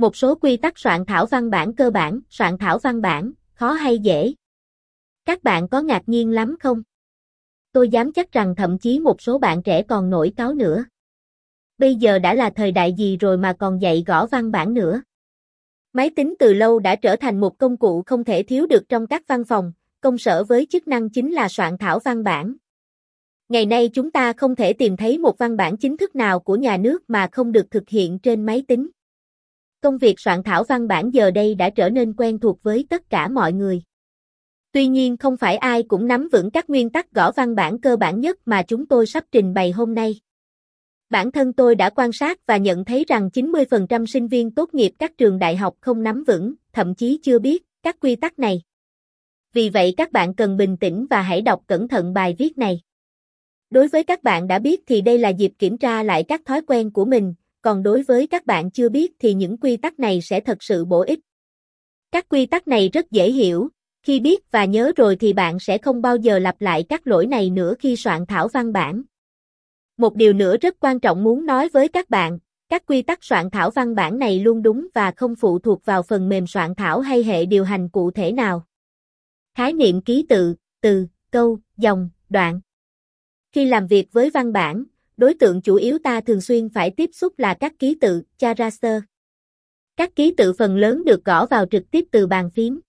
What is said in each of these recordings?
Một số quy tắc soạn thảo văn bản cơ bản, soạn thảo văn bản, khó hay dễ? Các bạn có ngạc nhiên lắm không? Tôi dám chắc rằng thậm chí một số bạn trẻ còn nổi cáo nữa. Bây giờ đã là thời đại gì rồi mà còn dạy gõ văn bản nữa? Máy tính từ lâu đã trở thành một công cụ không thể thiếu được trong các văn phòng, công sở với chức năng chính là soạn thảo văn bản. Ngày nay chúng ta không thể tìm thấy một văn bản chính thức nào của nhà nước mà không được thực hiện trên máy tính. Công việc soạn thảo văn bản giờ đây đã trở nên quen thuộc với tất cả mọi người. Tuy nhiên không phải ai cũng nắm vững các nguyên tắc gõ văn bản cơ bản nhất mà chúng tôi sắp trình bày hôm nay. Bản thân tôi đã quan sát và nhận thấy rằng 90% sinh viên tốt nghiệp các trường đại học không nắm vững, thậm chí chưa biết các quy tắc này. Vì vậy các bạn cần bình tĩnh và hãy đọc cẩn thận bài viết này. Đối với các bạn đã biết thì đây là dịp kiểm tra lại các thói quen của mình, còn đối với các bạn chưa biết thì những quy tắc này sẽ thật sự bổ ích. Các quy tắc này rất dễ hiểu, khi biết và nhớ rồi thì bạn sẽ không bao giờ lặp lại các lỗi này nữa khi soạn thảo văn bản. Một điều nữa rất quan trọng muốn nói với các bạn, các quy tắc soạn thảo văn bản này luôn đúng và không phụ thuộc vào phần mềm soạn thảo hay hệ điều hành cụ thể nào. Khái niệm ký tự, từ, câu, dòng, đoạn. Khi làm việc với văn bản, đối tượng chủ yếu ta thường xuyên phải tiếp xúc là các ký tự, character. Các ký tự phần lớn được gõ vào trực tiếp từ bàn phím.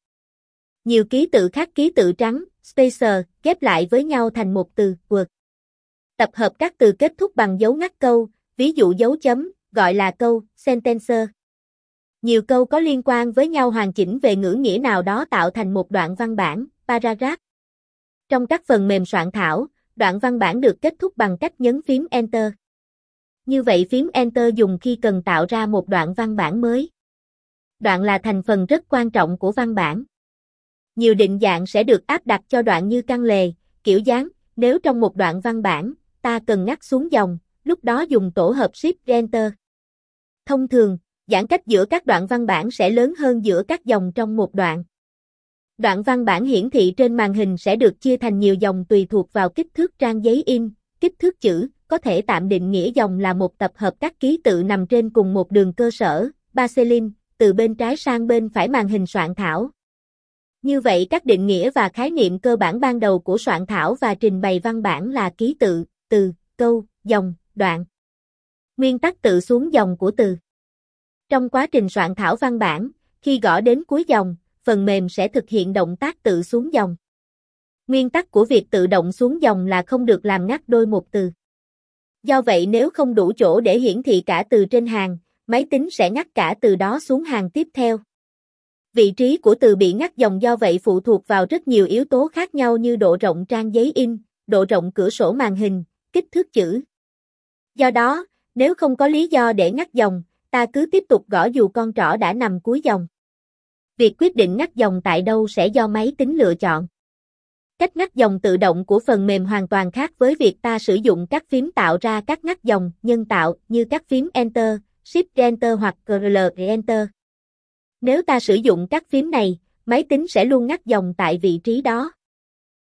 Nhiều ký tự khác ký tự trắng, spacer, ghép lại với nhau thành một từ, word. Tập hợp các từ kết thúc bằng dấu ngắt câu, ví dụ dấu chấm, gọi là câu, sentencer. Nhiều câu có liên quan với nhau hoàn chỉnh về ngữ nghĩa nào đó tạo thành một đoạn văn bản, paragraph. Trong các phần mềm soạn thảo, đoạn văn bản được kết thúc bằng cách nhấn phím Enter. Như vậy phím Enter dùng khi cần tạo ra một đoạn văn bản mới. Đoạn là thành phần rất quan trọng của văn bản. Nhiều định dạng sẽ được áp đặt cho đoạn như căn lề, kiểu dáng, nếu trong một đoạn văn bản, ta cần ngắt xuống dòng, lúc đó dùng tổ hợp Shift Enter. Thông thường, giãn cách giữa các đoạn văn bản sẽ lớn hơn giữa các dòng trong một đoạn. Đoạn văn bản hiển thị trên màn hình sẽ được chia thành nhiều dòng tùy thuộc vào kích thước trang giấy in, kích thước chữ, có thể tạm định nghĩa dòng là một tập hợp các ký tự nằm trên cùng một đường cơ sở, Baselin, từ bên trái sang bên phải màn hình soạn thảo. Như vậy các định nghĩa và khái niệm cơ bản ban đầu của soạn thảo và trình bày văn bản là ký tự, từ, câu, dòng, đoạn. Nguyên tắc tự xuống dòng của từ. Trong quá trình soạn thảo văn bản, khi gõ đến cuối dòng, phần mềm sẽ thực hiện động tác tự xuống dòng. Nguyên tắc của việc tự động xuống dòng là không được làm ngắt đôi một từ. Do vậy nếu không đủ chỗ để hiển thị cả từ trên hàng, máy tính sẽ ngắt cả từ đó xuống hàng tiếp theo. Vị trí của từ bị ngắt dòng do vậy phụ thuộc vào rất nhiều yếu tố khác nhau như độ rộng trang giấy in, độ rộng cửa sổ màn hình, kích thước chữ. Do đó, nếu không có lý do để ngắt dòng, ta cứ tiếp tục gõ dù con trỏ đã nằm cuối dòng. Việc quyết định ngắt dòng tại đâu sẽ do máy tính lựa chọn. Cách ngắt dòng tự động của phần mềm hoàn toàn khác với việc ta sử dụng các phím tạo ra các ngắt dòng nhân tạo như các phím Enter, Shift Enter hoặc Ctrl Enter. Nếu ta sử dụng các phím này, máy tính sẽ luôn ngắt dòng tại vị trí đó.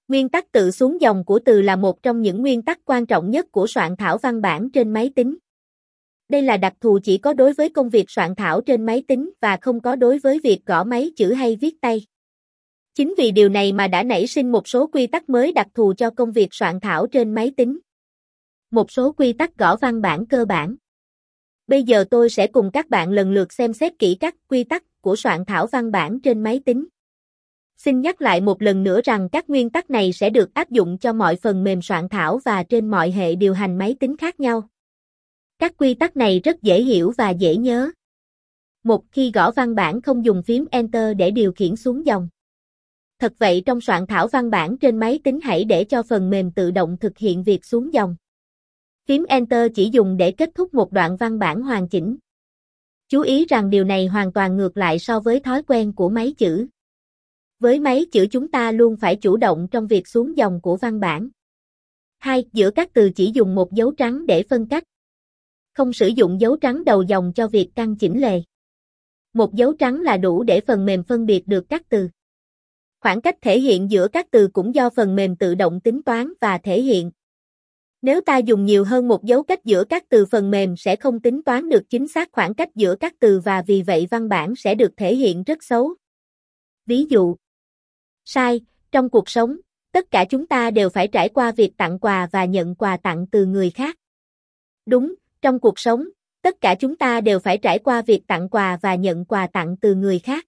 Nguyên tắc tự xuống dòng của từ là một trong những nguyên tắc quan trọng nhất của soạn thảo văn bản trên máy tính. Đây là đặc thù chỉ có đối với công việc soạn thảo trên máy tính và không có đối với việc gõ máy chữ hay viết tay. Chính vì điều này mà đã nảy sinh một số quy tắc mới đặc thù cho công việc soạn thảo trên máy tính. Một số quy tắc gõ văn bản cơ bản. Bây giờ tôi sẽ cùng các bạn lần lượt xem xét kỹ các quy tắc của soạn thảo văn bản trên máy tính. Xin nhắc lại một lần nữa rằng các nguyên tắc này sẽ được áp dụng cho mọi phần mềm soạn thảo và trên mọi hệ điều hành máy tính khác nhau. Các quy tắc này rất dễ hiểu và dễ nhớ. Một, khi gõ văn bản không dùng phím Enter để điều khiển xuống dòng. Thật vậy trong soạn thảo văn bản trên máy tính hãy để cho phần mềm tự động thực hiện việc xuống dòng. Phím Enter chỉ dùng để kết thúc một đoạn văn bản hoàn chỉnh. Chú ý rằng điều này hoàn toàn ngược lại so với thói quen của máy chữ. Với máy chữ chúng ta luôn phải chủ động trong việc xuống dòng của văn bản. 2. Giữa các từ chỉ dùng một dấu trắng để phân cách. Không sử dụng dấu trắng đầu dòng cho việc căn chỉnh lề. Một dấu trắng là đủ để phần mềm phân biệt được các từ. Khoảng cách thể hiện giữa các từ cũng do phần mềm tự động tính toán và thể hiện. Nếu ta dùng nhiều hơn một dấu cách giữa các từ phần mềm sẽ không tính toán được chính xác khoảng cách giữa các từ và vì vậy văn bản sẽ được thể hiện rất xấu. Ví dụ Sai, trong cuộc sống, tất cả chúng ta đều phải trải qua việc tặng quà và nhận quà tặng từ người khác. Đúng, trong cuộc sống, tất cả chúng ta đều phải trải qua việc tặng quà và nhận quà tặng từ người khác.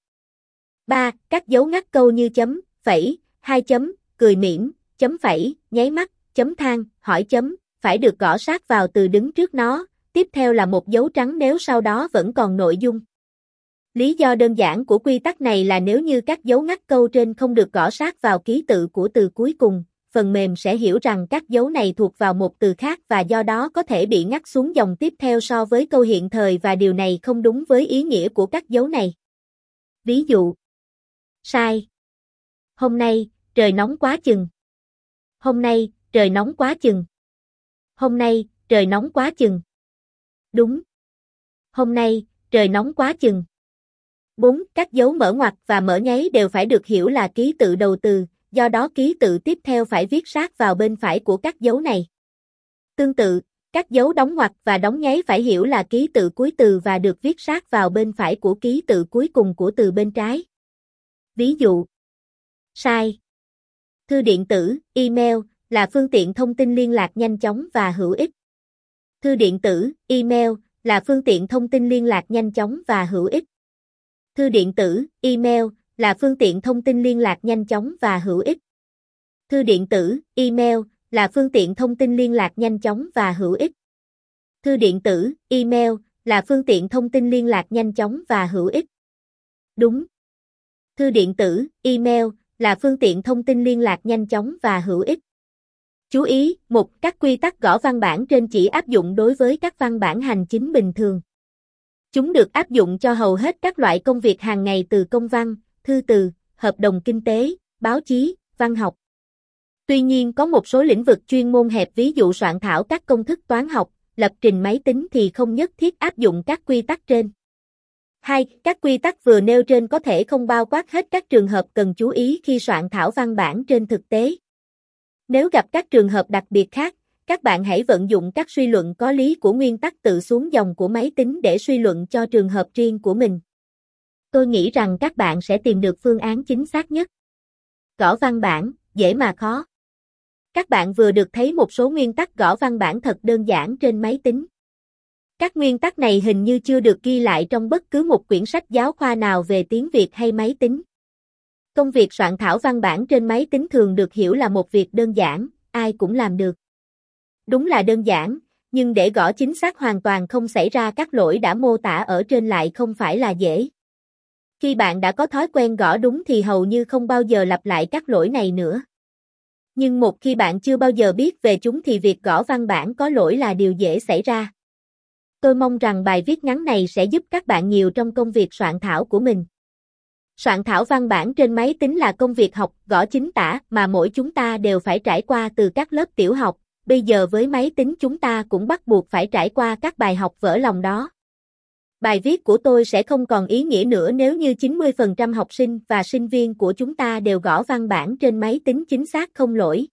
3. Các dấu ngắt câu như chấm, phẩy, hai chấm, cười mỉm, chấm phẩy, nháy mắt, chấm than, hỏi chấm, phải được gõ sát vào từ đứng trước nó, tiếp theo là một dấu trắng nếu sau đó vẫn còn nội dung. Lý do đơn giản của quy tắc này là nếu như các dấu ngắt câu trên không được gõ sát vào ký tự của từ cuối cùng, phần mềm sẽ hiểu rằng các dấu này thuộc vào một từ khác và do đó có thể bị ngắt xuống dòng tiếp theo so với câu hiện thời và điều này không đúng với ý nghĩa của các dấu này. Ví dụ Sai Hôm nay, trời nóng quá chừng. Hôm nay, trời nóng quá chừng. Hôm nay, trời nóng quá chừng. Đúng. Hôm nay, trời nóng quá chừng. 4. Các dấu mở ngoặc và mở nháy đều phải được hiểu là ký tự đầu từ, do đó ký tự tiếp theo phải viết sát vào bên phải của các dấu này. Tương tự, các dấu đóng ngoặc và đóng nháy phải hiểu là ký tự cuối từ và được viết sát vào bên phải của ký tự cuối cùng của từ bên trái. Ví dụ Sai Thư điện tử, email, là phương tiện thông tin liên lạc nhanh chóng và hữu ích. Thư điện tử, email, là phương tiện thông tin liên lạc nhanh chóng và hữu ích. Thư điện tử, email, là phương tiện thông tin liên lạc nhanh chóng và hữu ích. Thư điện tử, email, là phương tiện thông tin liên lạc nhanh chóng và hữu ích. Thư điện tử, email, là phương tiện thông tin liên lạc nhanh chóng và hữu ích. Đúng. Thư điện tử, email, là phương tiện thông tin liên lạc nhanh chóng và hữu ích. Chú ý, một Các quy tắc gõ văn bản trên chỉ áp dụng đối với các văn bản hành chính bình thường. Chúng được áp dụng cho hầu hết các loại công việc hàng ngày từ công văn, thư từ, hợp đồng kinh tế, báo chí, văn học. Tuy nhiên có một số lĩnh vực chuyên môn hẹp ví dụ soạn thảo các công thức toán học, lập trình máy tính thì không nhất thiết áp dụng các quy tắc trên. 2. Các quy tắc vừa nêu trên có thể không bao quát hết các trường hợp cần chú ý khi soạn thảo văn bản trên thực tế. Nếu gặp các trường hợp đặc biệt khác, các bạn hãy vận dụng các suy luận có lý của nguyên tắc tự xuống dòng của máy tính để suy luận cho trường hợp riêng của mình. Tôi nghĩ rằng các bạn sẽ tìm được phương án chính xác nhất. Gõ văn bản, dễ mà khó. Các bạn vừa được thấy một số nguyên tắc gõ văn bản thật đơn giản trên máy tính. Các nguyên tắc này hình như chưa được ghi lại trong bất cứ một quyển sách giáo khoa nào về tiếng Việt hay máy tính. Công việc soạn thảo văn bản trên máy tính thường được hiểu là một việc đơn giản, ai cũng làm được. Đúng là đơn giản, nhưng để gõ chính xác hoàn toàn không xảy ra các lỗi đã mô tả ở trên lại không phải là dễ. Khi bạn đã có thói quen gõ đúng thì hầu như không bao giờ lặp lại các lỗi này nữa. Nhưng một khi bạn chưa bao giờ biết về chúng thì việc gõ văn bản có lỗi là điều dễ xảy ra. Tôi mong rằng bài viết ngắn này sẽ giúp các bạn nhiều trong công việc soạn thảo của mình. Soạn thảo văn bản trên máy tính là công việc học gõ chính tả mà mỗi chúng ta đều phải trải qua từ các lớp tiểu học, bây giờ với máy tính chúng ta cũng bắt buộc phải trải qua các bài học vỡ lòng đó. Bài viết của tôi sẽ không còn ý nghĩa nữa nếu như 90% học sinh và sinh viên của chúng ta đều gõ văn bản trên máy tính chính xác không lỗi.